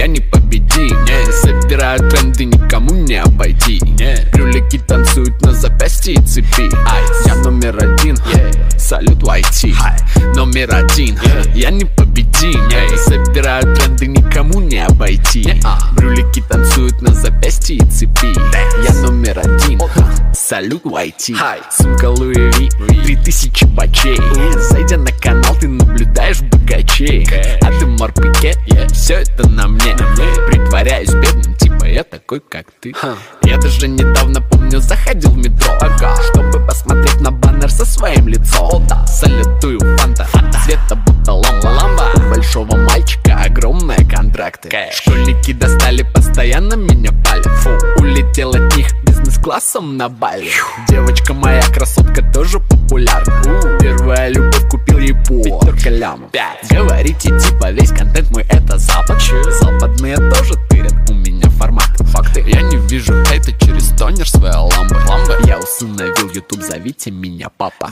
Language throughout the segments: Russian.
я не победим не. Собираю тренды, никому не обойти не. Рюлики танцуют на запястье и цепи Айс. Я номер один, yeah. салют YT. IT Номер один, yeah. я не победим yeah. Собираю тренды, никому не обойти не. Рюлики танцуют на запястье и цепи Dance. Я номер один, oh. салют YT. IT Hi. Сумка Луи Ви, 3000 бачей. Зайдя на канал, ты наблюдаешь богачей okay. Ты морпике, все это на мне Притворяюсь бедным, типа я такой, как ты. Я даже недавно, помню, заходил в метро. Чтобы посмотреть на баннер со своим лицом. Салютую фанта, цвета будто ламба У большого мальчика огромные контракты. Школьники достали, постоянно меня палят Улетел от них бизнес-классом на Бали. Девочка моя красотка тоже популярна. Первая любовь купил ей по Лямов Говорите типа весь контент мой это запад. Западные тоже тырят у меня формат. Факты. Я не вижу хейта через тонер своей ламбы Ламбы Я усыновил YouTube, зовите меня папа.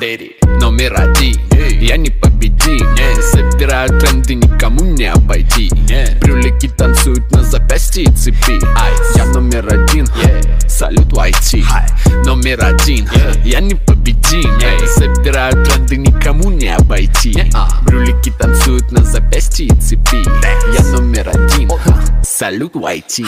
Номер один. Я не победим Собираю тренды, не цепи. Я номер один. Салют YT Номер один. Я не победим. Собираю тренды, никому не обойти. Брюлики танцуют на запястье и цепи Я номер один. Салют YT